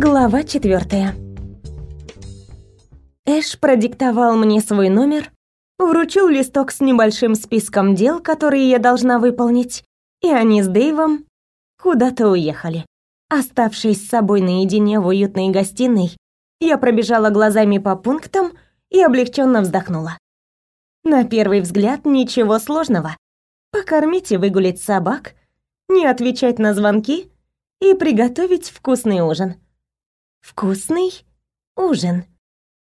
Глава четвертая. Эш продиктовал мне свой номер, вручил листок с небольшим списком дел, которые я должна выполнить, и они с Дэйвом куда-то уехали. Оставшись с собой наедине в уютной гостиной, я пробежала глазами по пунктам и облегченно вздохнула. На первый взгляд ничего сложного. Покормить и выгулить собак, не отвечать на звонки и приготовить вкусный ужин. Вкусный ужин.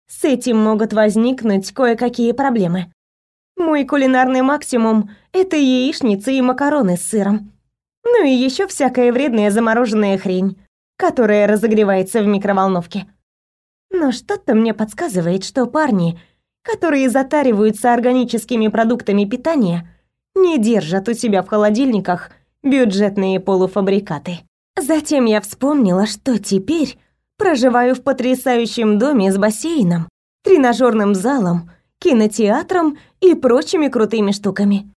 С этим могут возникнуть кое-какие проблемы. Мой кулинарный максимум — это яичницы и макароны с сыром. Ну и еще всякая вредная замороженная хрень, которая разогревается в микроволновке. Но что-то мне подсказывает, что парни, которые затариваются органическими продуктами питания, не держат у себя в холодильниках бюджетные полуфабрикаты. Затем я вспомнила, что теперь проживаю в потрясающем доме с бассейном, тренажерным залом, кинотеатром и прочими крутыми штуками.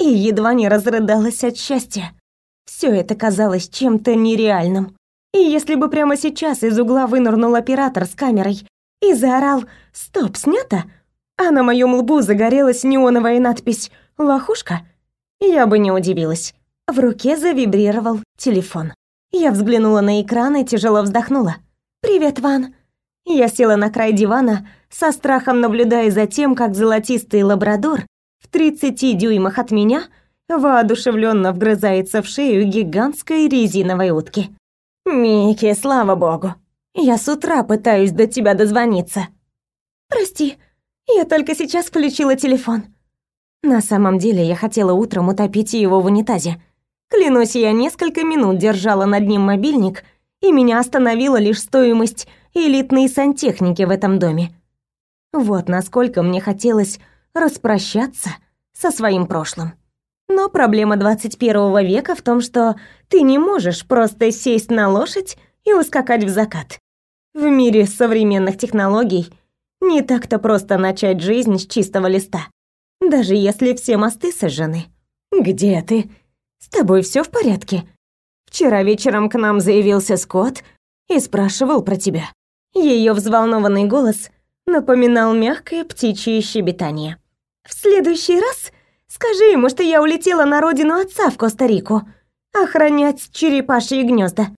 И едва не разрыдалась от счастья. Все это казалось чем-то нереальным. И если бы прямо сейчас из угла вынырнул оператор с камерой и заорал «Стоп, снято!», а на моем лбу загорелась неоновая надпись «Лохушка», я бы не удивилась. В руке завибрировал телефон. Я взглянула на экран и тяжело вздохнула. «Привет, Ван». Я села на край дивана, со страхом наблюдая за тем, как золотистый лабрадор в 30 дюймах от меня воодушевленно вгрызается в шею гигантской резиновой утки. «Микки, слава богу! Я с утра пытаюсь до тебя дозвониться». «Прости, я только сейчас включила телефон». На самом деле я хотела утром утопить его в унитазе. Клянусь, я несколько минут держала над ним мобильник, и меня остановила лишь стоимость элитной сантехники в этом доме. Вот насколько мне хотелось распрощаться со своим прошлым. Но проблема 21 века в том, что ты не можешь просто сесть на лошадь и ускакать в закат. В мире современных технологий не так-то просто начать жизнь с чистого листа, даже если все мосты сожжены. Где ты? С тобой все в порядке? Вчера вечером к нам заявился Скотт и спрашивал про тебя. Ее взволнованный голос напоминал мягкое птичье щебетание. В следующий раз скажи ему, что я улетела на родину отца в Коста-Рику охранять черепашьи гнезда.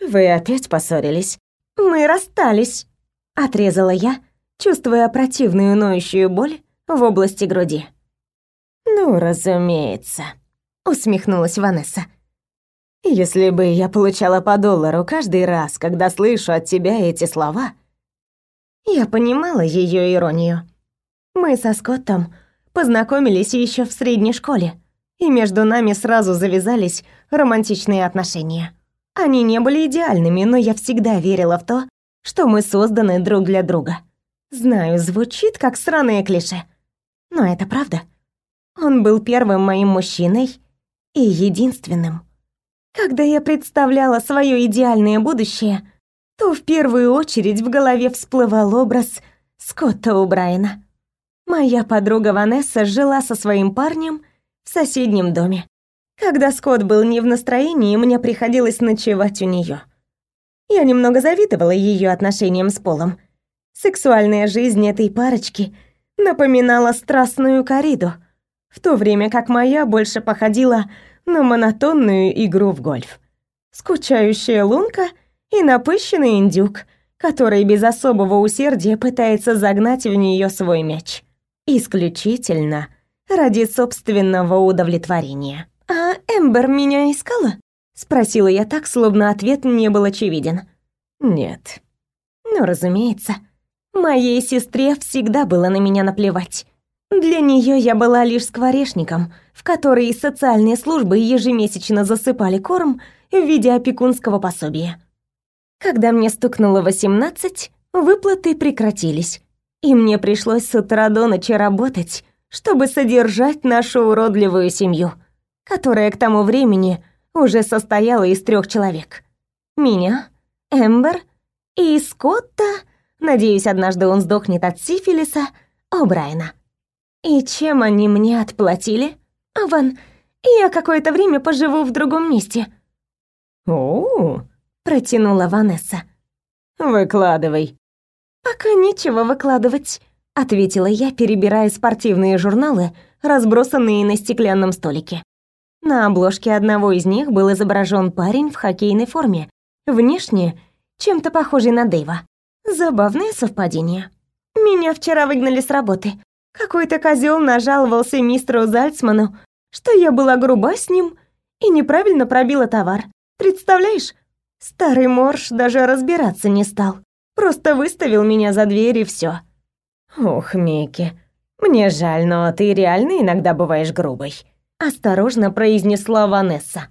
Вы опять поссорились? Мы расстались, отрезала я, чувствуя противную ноющую боль в области груди. Ну, разумеется усмехнулась Ванесса. Если бы я получала по доллару каждый раз, когда слышу от тебя эти слова, я понимала ее иронию. Мы со Скоттом познакомились еще в средней школе, и между нами сразу завязались романтичные отношения. Они не были идеальными, но я всегда верила в то, что мы созданы друг для друга. Знаю, звучит как сраное клише, но это правда. Он был первым моим мужчиной, и единственным. Когда я представляла свое идеальное будущее, то в первую очередь в голове всплывал образ Скотта Убрайена. Моя подруга Ванесса жила со своим парнем в соседнем доме. Когда Скотт был не в настроении, мне приходилось ночевать у нее. Я немного завидовала ее отношениям с Полом. Сексуальная жизнь этой парочки напоминала страстную кориду — в то время как моя больше походила на монотонную игру в гольф. Скучающая лунка и напыщенный индюк, который без особого усердия пытается загнать в нее свой мяч. Исключительно ради собственного удовлетворения. «А Эмбер меня искала?» — спросила я так, словно ответ не был очевиден. «Нет». «Ну, разумеется. Моей сестре всегда было на меня наплевать. Для нее я была лишь скворечником, в который социальные службы ежемесячно засыпали корм в виде опекунского пособия. Когда мне стукнуло 18, выплаты прекратились, и мне пришлось с утра до ночи работать, чтобы содержать нашу уродливую семью, которая к тому времени уже состояла из трех человек. Меня, Эмбер и Скотта, надеюсь, однажды он сдохнет от сифилиса, О'Брайена. И чем они мне отплатили? Аван, я какое-то время поживу в другом месте. О, протянула Ванесса. Выкладывай. Пока нечего выкладывать, ответила я, перебирая спортивные журналы, разбросанные на стеклянном столике. На обложке одного из них был изображен парень в хоккейной форме, внешне чем-то похожий на Дэйва. Забавное совпадение. Меня вчера выгнали с работы. Какой-то козел нажаловался мистеру Зальцману, что я была груба с ним и неправильно пробила товар. Представляешь? Старый морж даже разбираться не стал. Просто выставил меня за дверь и все. Ух, Микки, мне жаль, но ты реально иногда бываешь грубой. Осторожно произнесла Ванесса.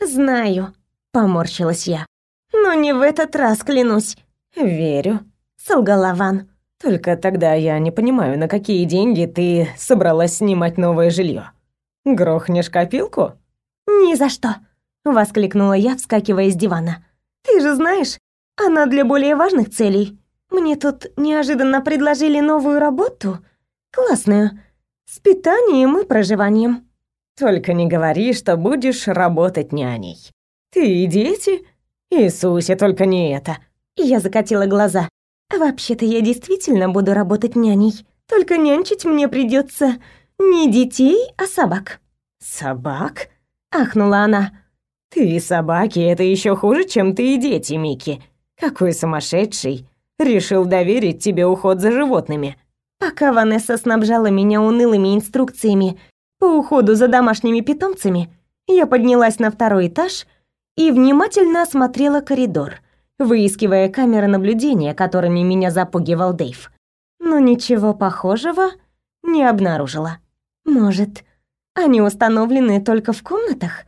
Знаю, поморщилась я. Но не в этот раз, клянусь. Верю, солгала Ван. Только тогда я не понимаю, на какие деньги ты собралась снимать новое жилье. Грохнешь копилку? Ни за что, воскликнула я, вскакивая с дивана. Ты же знаешь, она для более важных целей. Мне тут неожиданно предложили новую работу, классную, с питанием и проживанием. Только не говори, что будешь работать няней. Ты и дети? Иисусе, только не это. Я закатила глаза. Вообще-то я действительно буду работать няней. Только нянчить мне придется не детей, а собак. Собак? Ахнула она. Ты и собаки — это еще хуже, чем ты и дети, Микки. Какой сумасшедший решил доверить тебе уход за животными. Пока Ванесса снабжала меня унылыми инструкциями по уходу за домашними питомцами, я поднялась на второй этаж и внимательно осмотрела коридор, выискивая камеры наблюдения, которыми меня запугивал Дэйв. Но ничего похожего не обнаружила. Может, они установлены только в комнатах?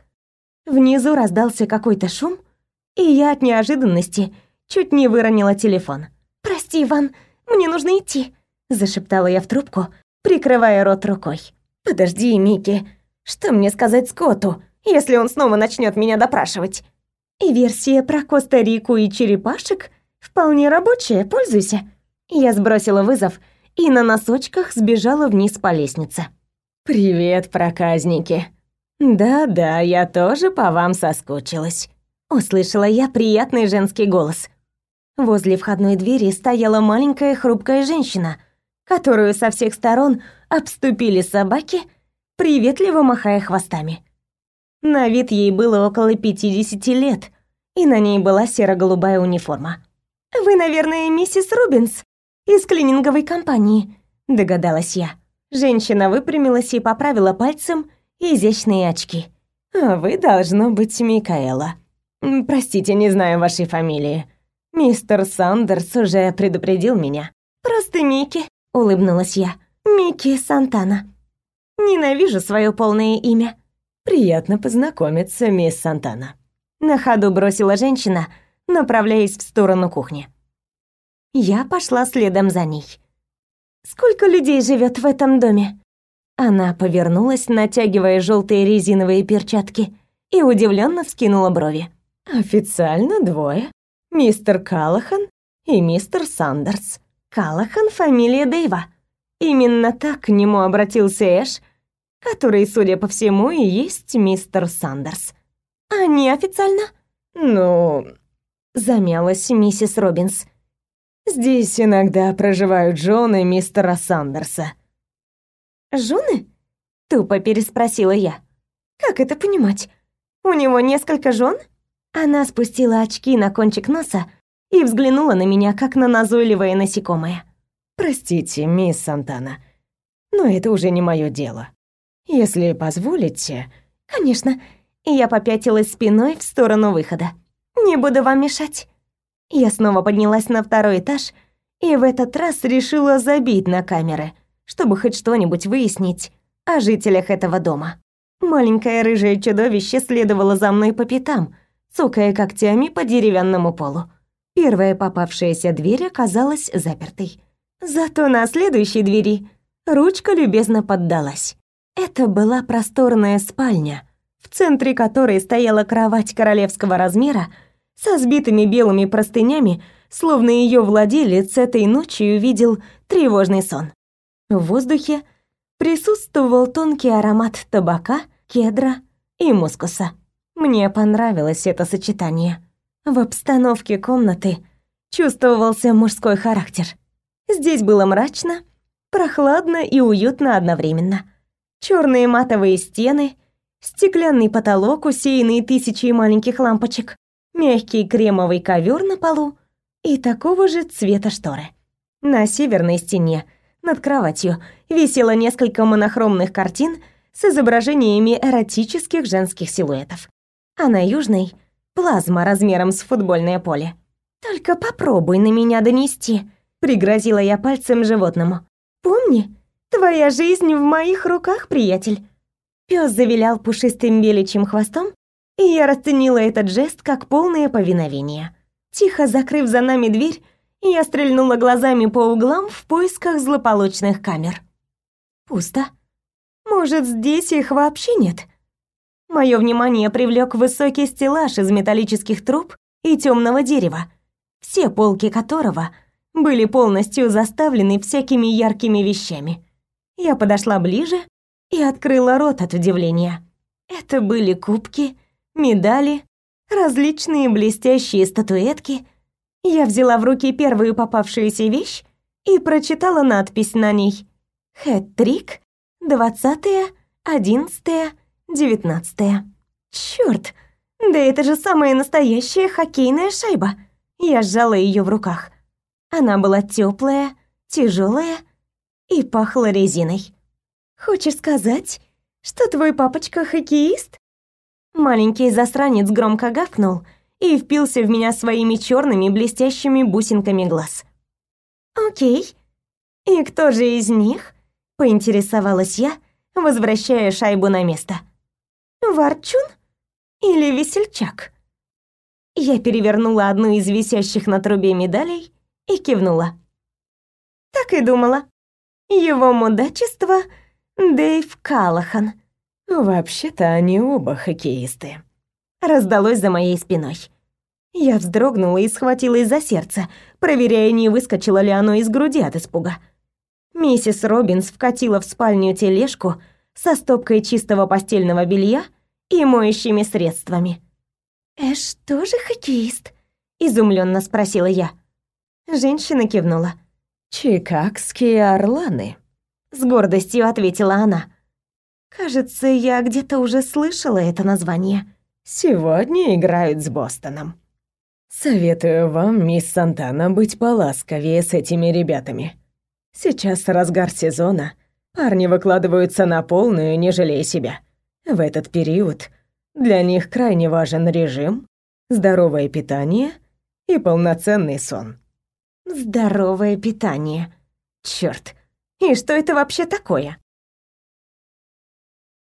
Внизу раздался какой-то шум, и я от неожиданности чуть не выронила телефон. «Прости, Иван, мне нужно идти», — зашептала я в трубку, прикрывая рот рукой. «Подожди, Микки, что мне сказать Скотту, если он снова начнет меня допрашивать?» «И версия про Коста-Рику и черепашек вполне рабочая, пользуйся». Я сбросила вызов и на носочках сбежала вниз по лестнице. «Привет, проказники», «Да-да, я тоже по вам соскучилась», — услышала я приятный женский голос. Возле входной двери стояла маленькая хрупкая женщина, которую со всех сторон обступили собаки, приветливо махая хвостами. На вид ей было около 50 лет, и на ней была серо-голубая униформа. «Вы, наверное, миссис Рубинс из клининговой компании», — догадалась я. Женщина выпрямилась и поправила пальцем изящные очки. «А вы, должно быть, Микаэла. Простите, не знаю вашей фамилии. Мистер Сандерс уже предупредил меня». «Просто Микки», — улыбнулась я. «Микки Сантана. Ненавижу свое полное имя». «Приятно познакомиться, мисс Сантана». На ходу бросила женщина, направляясь в сторону кухни. Я пошла следом за ней. «Сколько людей живет в этом доме?» Она повернулась, натягивая желтые резиновые перчатки, и удивленно вскинула брови. «Официально двое. Мистер Калахан и мистер Сандерс. Калахан — фамилия Дэйва. Именно так к нему обратился Эш, который, судя по всему, и есть мистер Сандерс. А неофициально? Ну, замялась миссис Робинс. Здесь иногда проживают жены мистера Сандерса. «Жены?» — тупо переспросила я. «Как это понимать? У него несколько жен?» Она спустила очки на кончик носа и взглянула на меня, как на назойливое насекомое. «Простите, мисс Сантана, но это уже не мое дело. Если позволите...» «Конечно». Я попятилась спиной в сторону выхода. «Не буду вам мешать». Я снова поднялась на второй этаж и в этот раз решила забить на камеры — чтобы хоть что-нибудь выяснить о жителях этого дома. Маленькое рыжее чудовище следовало за мной по пятам, цокая когтями по деревянному полу. Первая попавшаяся дверь оказалась запертой. Зато на следующей двери ручка любезно поддалась. Это была просторная спальня, в центре которой стояла кровать королевского размера со сбитыми белыми простынями, словно ее владелец этой ночью увидел тревожный сон. В воздухе присутствовал тонкий аромат табака, кедра и мускуса. Мне понравилось это сочетание. В обстановке комнаты чувствовался мужской характер. Здесь было мрачно, прохладно и уютно одновременно. Черные матовые стены, стеклянный потолок, усеянный тысячей маленьких лампочек, мягкий кремовый ковер на полу и такого же цвета шторы. На северной стене, над кроватью, висело несколько монохромных картин с изображениями эротических женских силуэтов. А на южной — плазма размером с футбольное поле. «Только попробуй на меня донести», — пригрозила я пальцем животному. «Помни, твоя жизнь в моих руках, приятель». Пёс завилял пушистым беличьим хвостом, и я расценила этот жест как полное повиновение. Тихо закрыв за нами дверь, я стрельнула глазами по углам в поисках злополучных камер. Пусто. Может, здесь их вообще нет? Мое внимание привлек высокий стеллаж из металлических труб и темного дерева, все полки которого были полностью заставлены всякими яркими вещами. Я подошла ближе и открыла рот от удивления. Это были кубки, медали, различные блестящие статуэтки. Я взяла в руки первую попавшуюся вещь и прочитала надпись на ней. «Хэт-трик, двадцатое, одиннадцатое, девятнадцатое». Чёрт, да это же самая настоящая хоккейная шайба. Я сжала ее в руках. Она была теплая, тяжелая и пахла резиной. «Хочешь сказать, что твой папочка хоккеист?» Маленький засранец громко гавкнул и впился в меня своими черными блестящими бусинками глаз. «Окей. И кто же из них?» — поинтересовалась я, возвращая шайбу на место. «Ворчун или весельчак?» Я перевернула одну из висящих на трубе медалей и кивнула. Так и думала. Его мудачество Дэйв Калахан. Вообще-то они оба хоккеисты. Раздалось за моей спиной. Я вздрогнула и схватилась за сердце, проверяя, не выскочило ли оно из груди от испуга. Миссис Робинс вкатила в спальню тележку со стопкой чистого постельного белья и моющими средствами. «Эш тоже хоккеист?» — изумленно спросила я. Женщина кивнула. «Чикагские орланы», — с гордостью ответила она. Кажется, я где-то уже слышала это название. Сегодня играют с Бостоном. Советую вам, мисс Сантана, быть поласковее с этими ребятами. Сейчас разгар сезона. Парни выкладываются на полную, не жалея себя. В этот период для них крайне важен режим, здоровое питание и полноценный сон. Здоровое питание. Чёрт. И что это вообще такое?